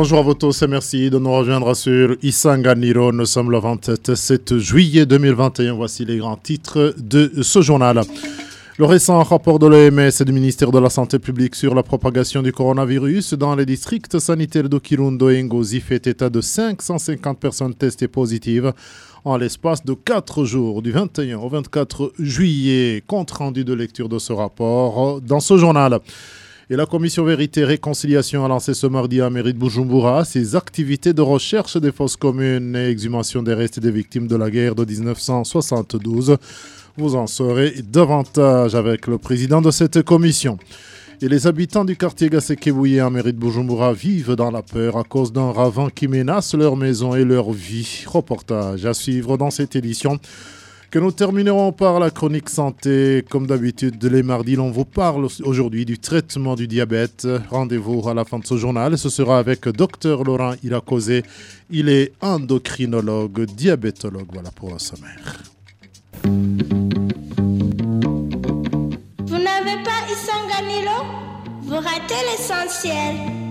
Bonjour à vous tous et merci de nous rejoindre sur Isanganiro. Nous sommes le 27 juillet 2021. Voici les grands titres de ce journal. Le récent rapport de l'OMS et du ministère de la Santé publique sur la propagation du coronavirus dans les districts sanitaires de Kirundo et Ngozi fait état de 550 personnes testées positives en l'espace de 4 jours, du 21 au 24 juillet. Compte rendu de lecture de ce rapport dans ce journal. Et la commission Vérité et Réconciliation a lancé ce mardi à Mairie de Bujumbura ses activités de recherche des fosses communes et exhumation des restes des victimes de la guerre de 1972. Vous en saurez davantage avec le président de cette commission. Et les habitants du quartier Gasekebouye en mairie de Bujumbura vivent dans la peur à cause d'un ravin qui menace leur maison et leur vie. Reportage à suivre dans cette édition que nous terminerons par la chronique santé. Comme d'habitude, les mardis, l'on vous parle aujourd'hui du traitement du diabète. Rendez-vous à la fin de ce journal. Ce sera avec Dr Laurent Irakose. Il est endocrinologue, diabétologue. Voilà pour le sommaire. vous ratez l'essentiel.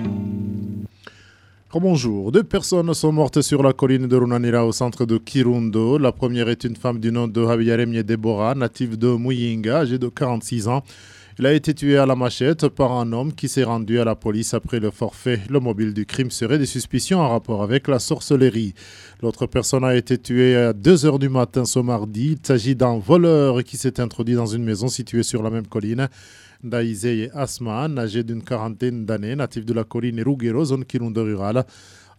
Bonjour. Deux personnes sont mortes sur la colline de Runanira au centre de Kirundo. La première est une femme du nom de Habiyaremye Deborah, native de Muyinga, âgée de 46 ans. Il a été tué à la machette par un homme qui s'est rendu à la police après le forfait. Le mobile du crime serait des suspicions en rapport avec la sorcellerie. L'autre personne a été tuée à 2h du matin ce mardi. Il s'agit d'un voleur qui s'est introduit dans une maison située sur la même colline. Daïzeye Asman, âgé d'une quarantaine d'années, natif de la colline Rugero, zone Kirundo rurale,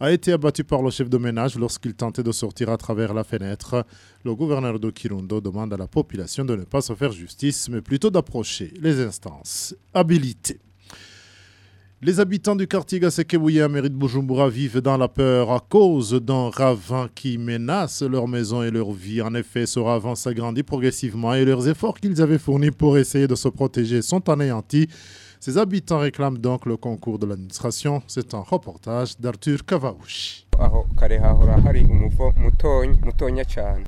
a été abattu par le chef de ménage lorsqu'il tentait de sortir à travers la fenêtre. Le gouverneur de Kirundo demande à la population de ne pas se faire justice, mais plutôt d'approcher les instances habilitées. Les habitants du quartier Gasekebouye à mairie de Bujumbura vivent dans la peur à cause d'un ravin qui menace leur maison et leur vie. En effet, ce ravin s'agrandit progressivement et leurs efforts qu'ils avaient fournis pour essayer de se protéger sont anéantis. Ces habitants réclament donc le concours de l'administration. C'est un reportage d'Arthur Kavaouchi.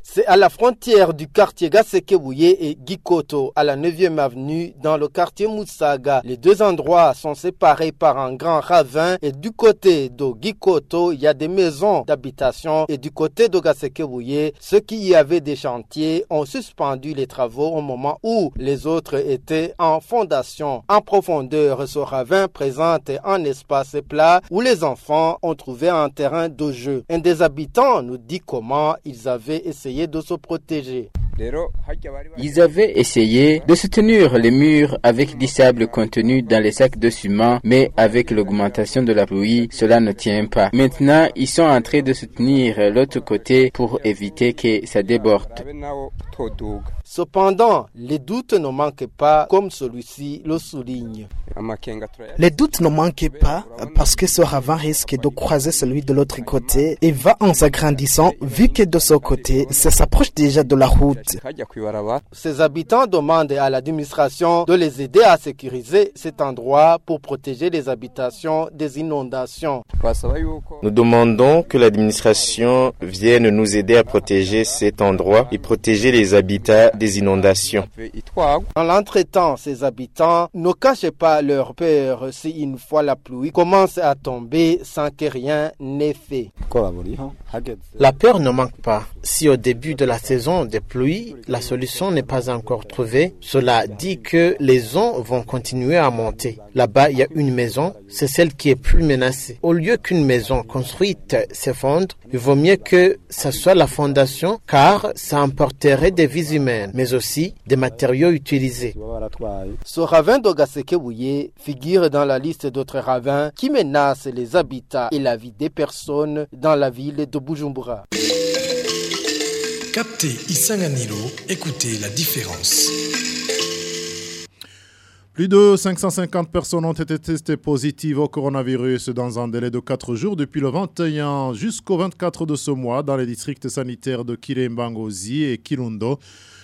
C'est à la frontière du quartier Gasekebouye et Gikoto, à la 9e avenue, dans le quartier Moussaga. Les deux endroits sont séparés par un grand ravin et du côté de Gikoto, il y a des maisons d'habitation et du côté de Gasekebouye, ceux qui y avaient des chantiers ont suspendu les travaux au moment où les autres étaient en fondation. En profondeur, ce ravin présente un espace plat où les enfants ont trouvé un terrain Un des habitants nous dit comment ils avaient essayé de se protéger. Ils avaient essayé de soutenir les murs avec du sable contenu dans les sacs de ciment, mais avec l'augmentation de la pluie, cela ne tient pas. Maintenant, ils sont en train de soutenir l'autre côté pour éviter que ça déborde. Cependant, les doutes ne manquent pas, comme celui-ci le souligne. Les doutes ne manquent pas parce que ce ravin risque de croiser celui de l'autre côté et va en s'agrandissant vu que de ce côté, ça s'approche déjà de la route. Ces habitants demandent à l'administration de les aider à sécuriser cet endroit pour protéger les habitations des inondations. Nous demandons que l'administration vienne nous aider à protéger cet endroit et protéger les habitats des inondations. En l'entretemps, ces habitants ne cachent pas leur peur si une fois la pluie commence à tomber sans que rien n'ait fait. La peur ne manque pas. Si au début de la saison des pluies, la solution n'est pas encore trouvée, cela dit que les eaux vont continuer à monter. Là-bas, il y a une maison, c'est celle qui est plus menacée. Au lieu qu'une maison construite s'effondre, il vaut mieux que ce soit la fondation car ça emporterait des vies humaines, mais aussi des matériaux utilisés. Ce ravin d'Ogasekewuye figure dans la liste d'autres ravins qui menacent les habitats et la vie des personnes dans la ville de Bujumbura. Captez Isanganilo, écoutez la différence. Plus de 550 personnes ont été testées positives au coronavirus dans un délai de 4 jours depuis le 21 jusqu'au 24 de ce mois dans les districts sanitaires de Kirembangozi et Kirundo.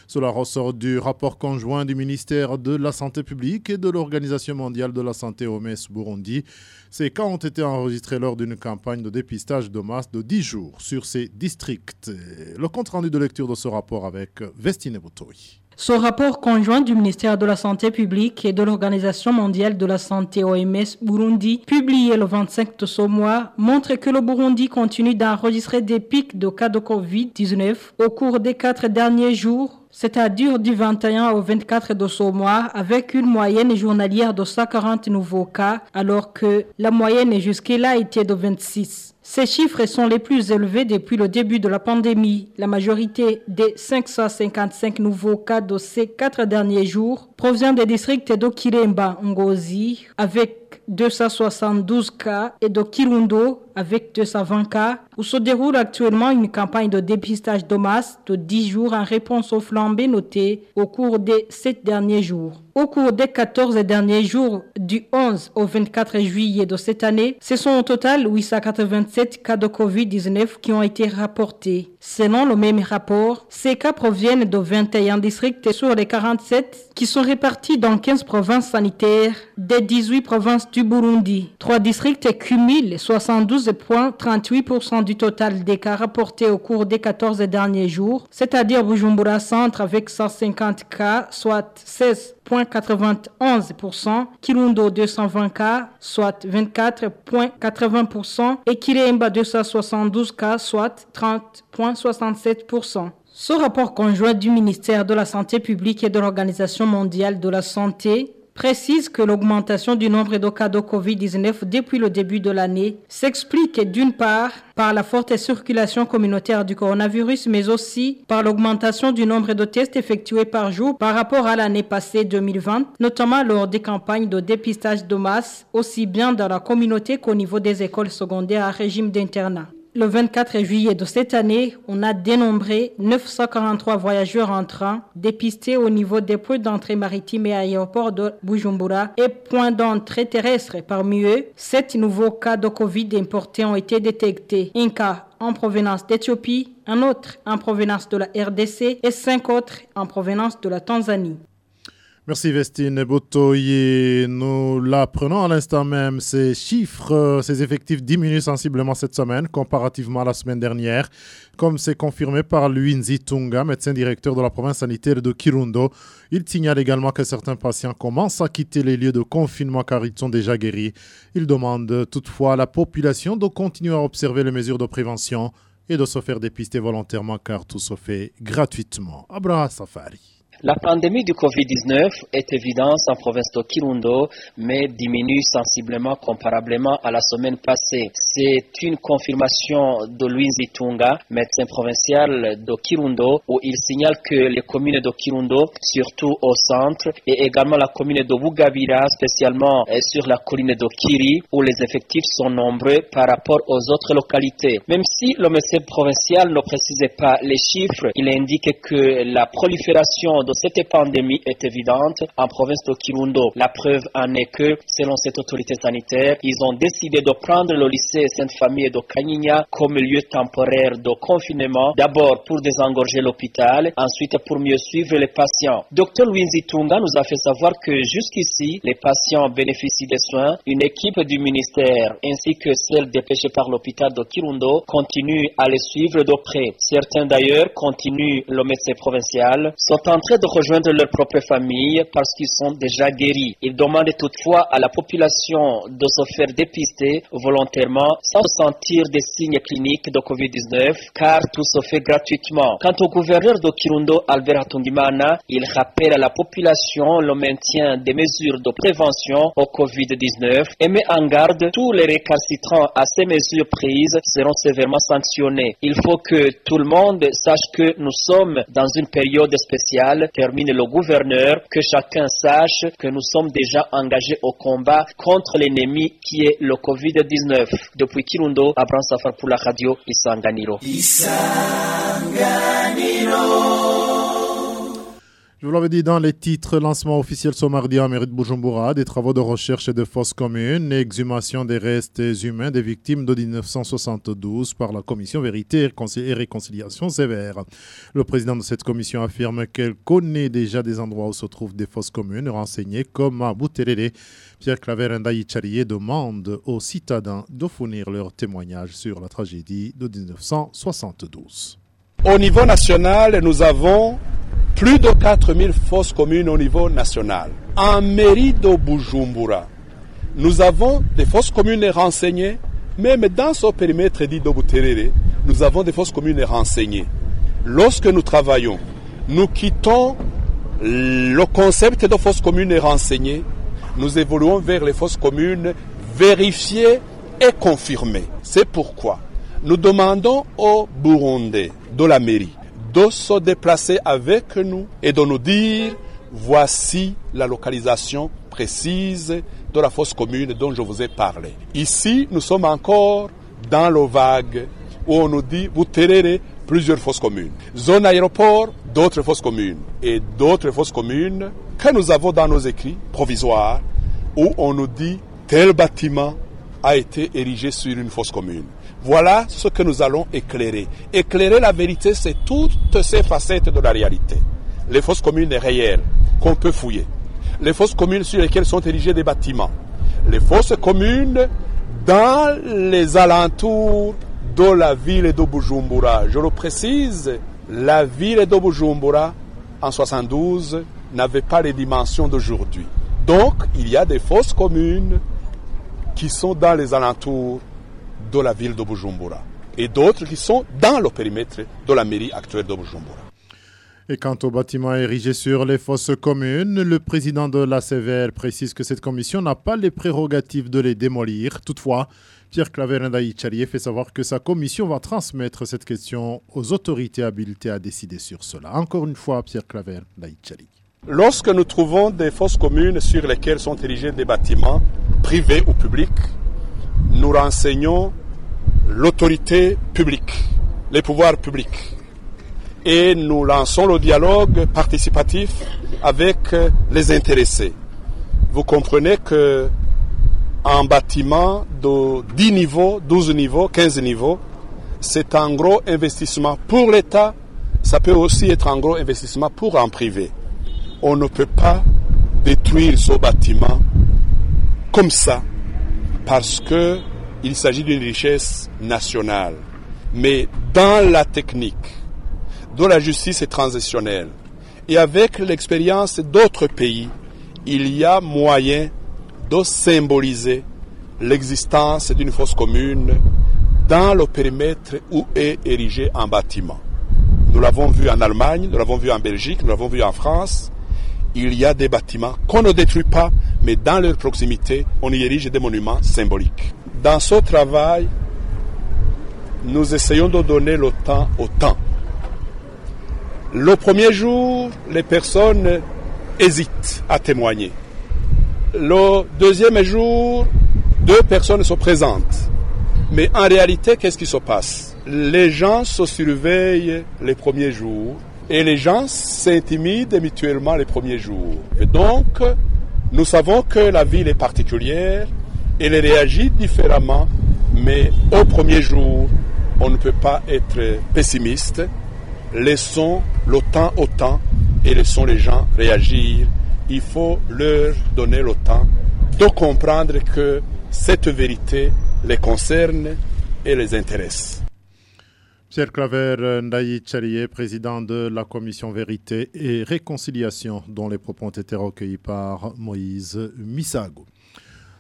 Cela ressort du rapport conjoint du ministère de la Santé publique et de l'Organisation mondiale de la santé OMS Burundi. Ces cas ont été enregistrés lors d'une campagne de dépistage de masse de 10 jours sur ces districts. Le compte rendu de lecture de ce rapport avec Vestine Boutoui. Ce rapport conjoint du ministère de la Santé publique et de l'Organisation mondiale de la santé OMS Burundi, publié le 25 de ce mois, montre que le Burundi continue d'enregistrer des pics de cas de Covid-19 au cours des quatre derniers jours c'est-à-dire du 21 au 24 de ce mois, avec une moyenne journalière de 140 nouveaux cas, alors que la moyenne jusqu'à-là était de 26. Ces chiffres sont les plus élevés depuis le début de la pandémie. La majorité des 555 nouveaux cas de ces quatre derniers jours provient des districts de Ngozi, avec 272 cas, et de Kirundo, avec 220 cas, où se déroule actuellement une campagne de dépistage de masse de 10 jours en réponse aux flambées notées au cours des 7 derniers jours. Au cours des 14 derniers jours, du 11 au 24 juillet de cette année, ce sont au total 887 cas de COVID-19 qui ont été rapportés. Selon le même rapport, ces cas proviennent de 21 districts sur les 47 qui sont répartis dans 15 provinces sanitaires des 18 provinces du Burundi. Trois districts cumulent 72,38% du total des cas rapportés au cours des 14 derniers jours, c'est-à-dire Bujumbura Centre avec 150 cas, soit 16,91%, Kirundo 220 cas, soit 24,80%, et Kiremba 272 cas, soit 30,67%. Ce rapport conjoint du ministère de la Santé publique et de l'Organisation mondiale de la santé précise que l'augmentation du nombre de cas de Covid-19 depuis le début de l'année s'explique d'une part par la forte circulation communautaire du coronavirus, mais aussi par l'augmentation du nombre de tests effectués par jour par rapport à l'année passée 2020, notamment lors des campagnes de dépistage de masse, aussi bien dans la communauté qu'au niveau des écoles secondaires à régime d'internat. Le 24 juillet de cette année, on a dénombré 943 voyageurs en train dépistés au niveau des points d'entrée maritime et aéroport de Bujumbura et points d'entrée terrestre. Parmi eux, sept nouveaux cas de Covid importés ont été détectés. Un cas en provenance d'Éthiopie, un autre en provenance de la RDC et cinq autres en provenance de la Tanzanie. Merci Vestine Botoye. Nous l'apprenons à l'instant même. Ces chiffres, euh, ces effectifs diminuent sensiblement cette semaine comparativement à la semaine dernière, comme c'est confirmé par Luinzi Tunga, médecin directeur de la province sanitaire de Kirundo. Il signale également que certains patients commencent à quitter les lieux de confinement car ils sont déjà guéris. Il demande toutefois à la population de continuer à observer les mesures de prévention et de se faire dépister volontairement car tout se fait gratuitement. Abra Safari. La pandémie du Covid-19 est évidente en province de Kirundo, mais diminue sensiblement comparablement à la semaine passée. C'est une confirmation de Louis Zitunga, médecin provincial de Kirundo, où il signale que les communes de Kirundo, surtout au centre, et également la commune de Bugabira, spécialement euh, sur la colline de Kiri, où les effectifs sont nombreux par rapport aux autres localités. Même si le médecin provincial ne précisait pas les chiffres, il indique que la prolifération de cette pandémie est évidente en province de Kirundo. La preuve en est que, selon cette autorité sanitaire, ils ont décidé de prendre le lycée Sainte-Famille de Kanyina comme lieu temporaire de confinement, d'abord pour désengorger l'hôpital, ensuite pour mieux suivre les patients. Dr Winzi Tunga nous a fait savoir que jusqu'ici, les patients bénéficient des soins. Une équipe du ministère ainsi que celle dépêchée par l'hôpital de Kirundo continue à les suivre de près. Certains d'ailleurs continuent le médecin provincial, sont en train de rejoindre leur propre famille parce qu'ils sont déjà guéris. Ils demandent toutefois à la population de se faire dépister volontairement sans sentir des signes cliniques de Covid-19 car tout se fait gratuitement. Quant au gouverneur de Kirundo, Albert Hatungimana, il rappelle à la population le maintien des mesures de prévention au Covid-19 et met en garde tous les récalcitrants à ces mesures prises seront sévèrement sanctionnés. Il faut que tout le monde sache que nous sommes dans une période spéciale termine le gouverneur, que chacun sache que nous sommes déjà engagés au combat contre l'ennemi qui est le Covid-19. Depuis Kirundo, Abraham Safar pour la radio Isanganiro. Isanganiro. Je vous l'avais dit dans les titres, lancement officiel ce mardi en mairie de des travaux de recherche et de fosses communes exhumation des restes humains des victimes de 1972 par la commission Vérité et Réconciliation sévère. Le président de cette commission affirme qu'elle connaît déjà des endroits où se trouvent des fosses communes renseignées comme à Bouterere. Pierre Claver Ndaïcharié demande aux citadins de fournir leur témoignage sur la tragédie de 1972. Au niveau national, nous avons plus de 4000 fosses communes au niveau national. En mairie de Bujumbura, nous avons des fosses communes renseignées, même dans ce périmètre dit de nous avons des fosses communes renseignées. Lorsque nous travaillons, nous quittons le concept de fosses communes renseignées, nous évoluons vers les fosses communes vérifiées et confirmées. C'est pourquoi nous demandons aux Burundais de la mairie de se déplacer avec nous et de nous dire voici la localisation précise de la fosse commune dont je vous ai parlé. Ici, nous sommes encore dans le vague où on nous dit vous terrez plusieurs fosses communes. Zone aéroport, d'autres fosses communes et d'autres fosses communes que nous avons dans nos écrits provisoires où on nous dit tel bâtiment a été érigé sur une fosse commune. Voilà ce que nous allons éclairer. Éclairer la vérité, c'est toutes ces facettes de la réalité. Les fosses communes réelles qu'on peut fouiller. Les fosses communes sur lesquelles sont érigés des bâtiments. Les fosses communes dans les alentours de la ville de Bujumbura. Je le précise, la ville de Bujumbura en 72 n'avait pas les dimensions d'aujourd'hui. Donc, il y a des fosses communes qui sont dans les alentours de la ville de Bujumbura et d'autres qui sont dans le périmètre de la mairie actuelle de Bujumbura. Et quant au bâtiment érigé sur les fosses communes, le président de la CVR précise que cette commission n'a pas les prérogatives de les démolir. Toutefois, Pierre Claver Ndaïcharié fait savoir que sa commission va transmettre cette question aux autorités habilitées à décider sur cela. Encore une fois, Pierre Claver Ndaïcharié. Lorsque nous trouvons des fosses communes sur lesquelles sont érigés des bâtiments privés ou publics, nous renseignons l'autorité publique, les pouvoirs publics. Et nous lançons le dialogue participatif avec les intéressés. Vous comprenez que un bâtiment de 10 niveaux, 12 niveaux, 15 niveaux, c'est un gros investissement pour l'État, ça peut aussi être un gros investissement pour un privé. On ne peut pas détruire ce bâtiment comme ça parce qu'il s'agit d'une richesse nationale. Mais dans la technique de la justice transitionnelle et avec l'expérience d'autres pays, il y a moyen de symboliser l'existence d'une fosse commune dans le périmètre où est érigé un bâtiment. Nous l'avons vu en Allemagne, nous l'avons vu en Belgique, nous l'avons vu en France. Il y a des bâtiments qu'on ne détruit pas, mais dans leur proximité, on y érige des monuments symboliques. Dans ce travail, nous essayons de donner le temps au temps. Le premier jour, les personnes hésitent à témoigner. Le deuxième jour, deux personnes se présentent. Mais en réalité, qu'est-ce qui se passe? Les gens se surveillent les premiers jours et les gens s'intimident mutuellement les premiers jours. Et donc, nous savons que la ville est particulière, elle réagit différemment, mais au premier jour, on ne peut pas être pessimiste. Laissons le temps au temps et laissons les gens réagir. Il faut leur donner le temps de comprendre que cette vérité les concerne et les intéresse. Pierre Claver Ndaï Tchalié, président de la commission Vérité et Réconciliation, dont les propos ont été recueillis par Moïse Misago.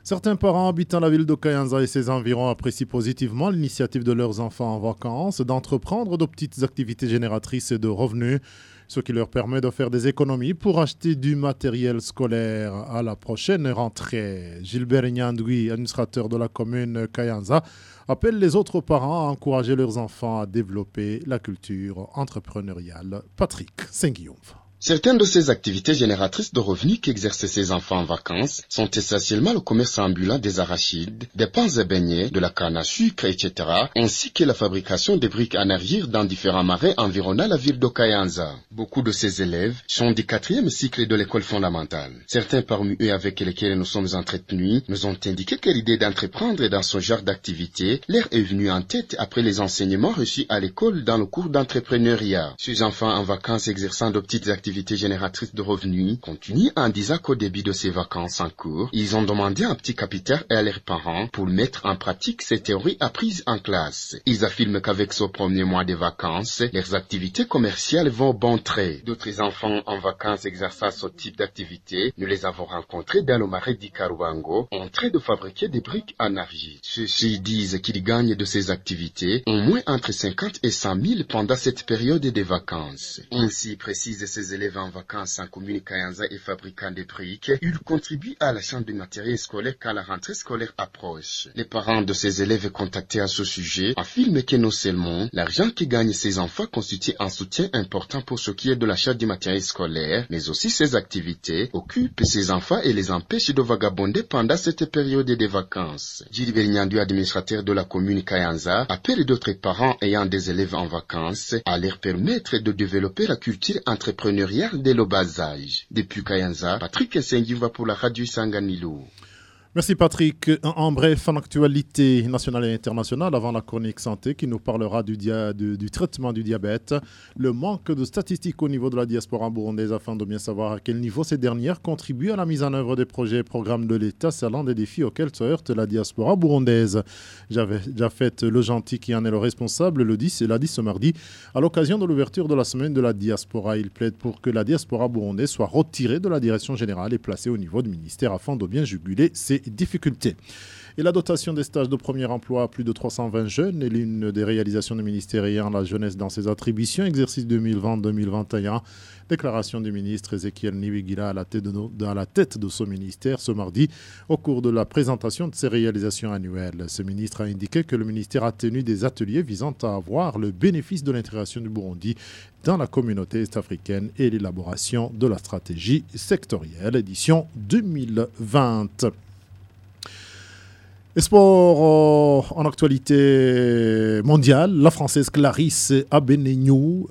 Certains parents habitant la ville de Kayanza et ses environs apprécient positivement l'initiative de leurs enfants en vacances d'entreprendre de petites activités génératrices de revenus, ce qui leur permet de faire des économies pour acheter du matériel scolaire à la prochaine rentrée. Gilbert Nyandoui, administrateur de la commune Kayanza, appelle les autres parents à encourager leurs enfants à développer la culture entrepreneuriale. Patrick Senguillon. Certaines de ces activités génératrices de revenus qu'exercent ces enfants en vacances sont essentiellement le commerce ambulant des arachides, des pains et beignets, de la canne à sucre, etc., ainsi que la fabrication des briques en argile dans différents marais environnant la ville d'Okayanza. Beaucoup de ces élèves sont du quatrième cycle de l'école fondamentale. Certains parmi eux avec lesquels nous sommes entretenus nous ont indiqué que l'idée d'entreprendre dans ce genre d'activité leur est venue en tête après les enseignements reçus à l'école dans le cours d'entrepreneuriat. Ces enfants en vacances exerçant de petites activités activité génératrice de revenus, continue en disant qu'au début de ces vacances en cours, ils ont demandé un petit capital à leurs parents pour mettre en pratique ces théories apprises en classe. Ils affirment qu'avec ce premier mois de vacances, leurs activités commerciales vont bon trait. D'autres enfants en vacances exerçant ce type d'activité, nous les avons rencontrés dans le marais d'Ikaruango, en train de fabriquer des briques en argile. Ceux-ci disent qu'ils gagnent de ces activités au moins entre 50 et 100 000 pendant cette période de vacances. Ainsi précisent ces élèves en vacances en commune Kayanza et fabricants de briques, ils contribuent à l'achat de matériel scolaire quand la rentrée scolaire approche. Les parents de ces élèves contactés à ce sujet affirment que non seulement l'argent que gagnent ces enfants constitue un soutien important pour ce qui est de l'achat du matériel scolaire, mais aussi ces activités occupent ces enfants et les empêchent de vagabonder pendant cette période de vacances. Gilles Nyandu, administrateur de la commune Kayanza, appelle d'autres parents ayant des élèves en vacances à leur permettre de développer la culture entrepreneuriale dès le bas âge. Depuis Kayanza, Patrick va pour la radio Sanganilo. Merci Patrick. En, bref, en actualité nationale et internationale, avant la chronique santé qui nous parlera du, traitement du diabète, le manque de statistiques au niveau de la diaspora burundaise afin de bien savoir à quel niveau ces dernières contribuent à la mise en œuvre des projets et programmes de l'État, c'est l'un des défis auxquels se heurte la diaspora burundaise. J'avais déjà fait le gentil qui en est le responsable le 10 et l'a dit ce mardi à l'occasion de l'ouverture de la semaine de la diaspora. Il plaide pour que la diaspora burundaise soit retirée de la direction générale et placée au niveau du ministère afin de bien juguler ses difficultés. Et la dotation des stages de premier emploi à plus de 320 jeunes est l'une des réalisations du ministère ayant la jeunesse dans ses attributions, exercice 2020-2021. Déclaration du ministre Ezekiel Niwigila à la, tête de, à la tête de ce ministère ce mardi au cours de la présentation de ses réalisations annuelles. Ce ministre a indiqué que le ministère a tenu des ateliers visant à avoir le bénéfice de l'intégration du Burundi dans la communauté est-africaine et l'élaboration de la stratégie sectorielle édition 2020. Sport en actualité mondiale, la Française Clarisse Abenenou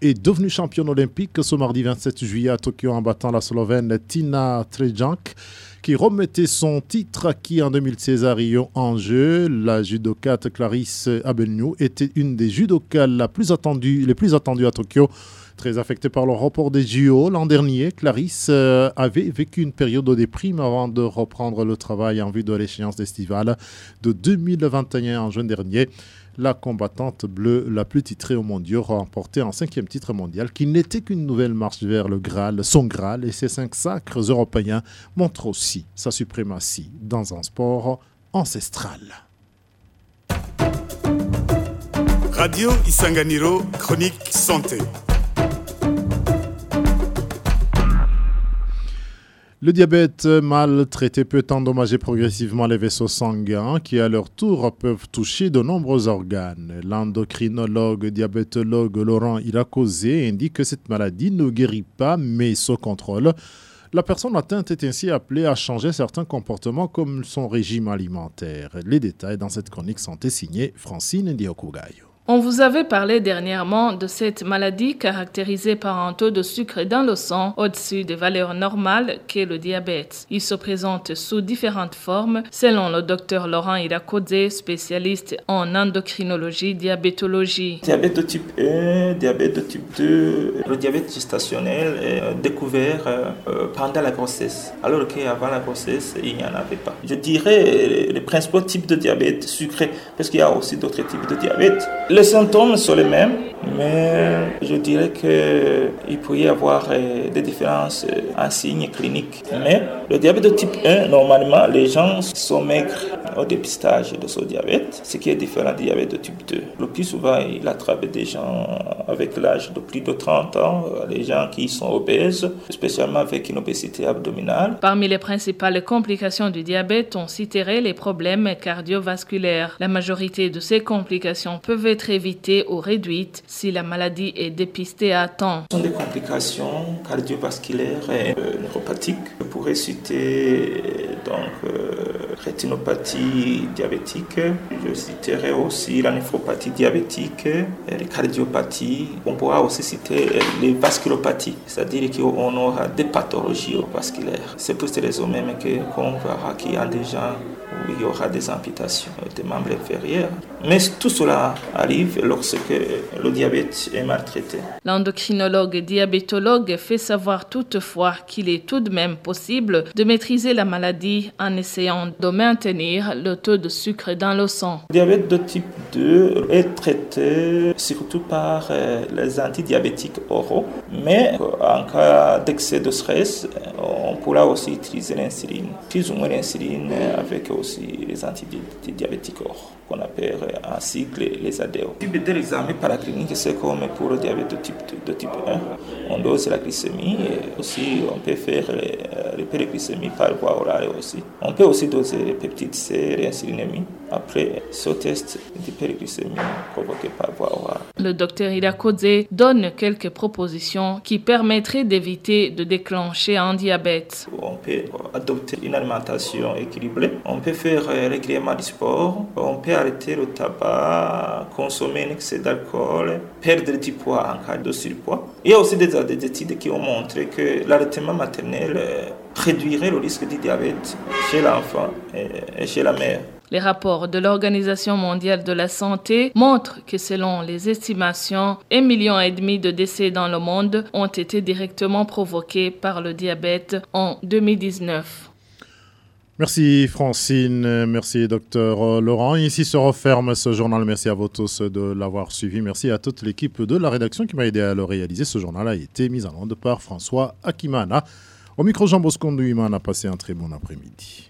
est devenue championne olympique ce mardi 27 juillet à Tokyo en battant la Slovène Tina Trejank qui remettait son titre acquis en 2016 à Rio en jeu. La judokate Clarisse Abenenou était une des judokas les plus attendues à Tokyo Très affectée par le report des JO l'an dernier, Clarisse euh, avait vécu une période de déprime avant de reprendre le travail en vue de l'échéance estivale de 2021 en juin dernier. La combattante bleue la plus titrée au mondial remporté un cinquième titre mondial qui n'était qu'une nouvelle marche vers le Graal, son Graal et ses cinq sacres européens montrent aussi sa suprématie dans un sport ancestral. Radio Isanganiro, chronique santé. Le diabète mal traité peut endommager progressivement les vaisseaux sanguins qui à leur tour peuvent toucher de nombreux organes. L'endocrinologue diabétologue Laurent Irakozé indique que cette maladie ne guérit pas mais se contrôle. La personne atteinte est ainsi appelée à changer certains comportements comme son régime alimentaire. Les détails dans cette chronique santé signée Francine Ndiokugayo. On vous avait parlé dernièrement de cette maladie caractérisée par un taux de sucre dans le sang au-dessus des valeurs normales qu'est le diabète. Il se présente sous différentes formes selon le docteur Laurent Irakodze, spécialiste en endocrinologie, diabétologie. Diabète de type 1, diabète de type 2. Le diabète gestationnel est euh, découvert euh, euh, pendant la grossesse, alors qu'avant la grossesse, il n'y en avait pas. Je dirais les principaux types de diabète sucré, parce qu'il y a aussi d'autres types de diabète. Les symptômes sont les mêmes, mais je dirais qu'il peut y avoir euh, des différences euh, en signes cliniques. Mais le diabète de type 1, normalement, les gens sont maigres au dépistage de ce diabète, ce qui est différent du diabète de type 2. Le plus souvent, il attrape des gens avec l'âge de plus de 30 ans, les gens qui sont obèses, spécialement avec une obésité abdominale. Parmi les principales complications du diabète, on citerait les problèmes cardiovasculaires. La majorité de ces complications peuvent être être évitée ou réduite si la maladie est dépistée à temps. Ce sont des complications cardiovasculaires et euh, neuropathiques. Je pourrais citer donc euh, rétinopathie diabétique. Je citerai aussi la néphropathie diabétique, les cardiopathies. On pourra aussi citer les vasculopathies, c'est-à-dire qu'on aura des pathologies vasculaires. C'est pour ces raisons même qu'on verra qu'il y a des gens où il y aura des amputations des membres inférieurs. Mais tout cela arrive lorsque le diabète est maltraité. L'endocrinologue diabétologue fait savoir toutefois qu'il est tout de même possible de maîtriser la maladie en essayant de maintenir le taux de sucre dans le sang. Le diabète de type 2 est traité surtout par euh, les antidiabétiques oraux, mais en cas d'excès de stress, on pourra aussi utiliser l'insuline, plus ou moins l'insuline avec aussi les antidiabétiques oraux qu'on appelle en sigle les ADO. De l'examen paraclinique, c'est comme pour le diabète de type, de type 1. On dose la glycémie et aussi on peut faire les, les par voie orale aussi. On peut aussi doser les peptides C, l'insulinémie après ce test d'hyperglycémie provoqué par voie orale. Le docteur Ida Kodze donne quelques propositions qui permettraient d'éviter de déclencher un diabète. On peut adopter une alimentation équilibrée, on peut faire régulièrement du sport, on peut arrêter le tabac, consommer un excès d'alcool, perdre du poids en cas de surpoids. Il y a aussi des, des études qui ont montré que l'arrêtement maternel réduirait le risque du diabète chez l'enfant et chez la mère. Les rapports de l'Organisation mondiale de la santé montrent que selon les estimations, un million et demi de décès dans le monde ont été directement provoqués par le diabète en 2019. Merci Francine, merci docteur Laurent. Ici se referme ce journal. Merci à vous tous de l'avoir suivi. Merci à toute l'équipe de la rédaction qui m'a aidé à le réaliser. Ce journal a été mis en onde par François Akimana. Au micro Jean Bosco a passé un très bon après-midi.